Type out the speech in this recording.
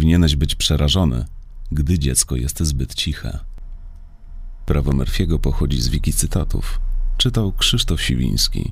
powinieneś być przerażony, gdy dziecko jest zbyt ciche. Prawo Murphy'ego pochodzi z wiki cytatów. Czytał Krzysztof Siwiński.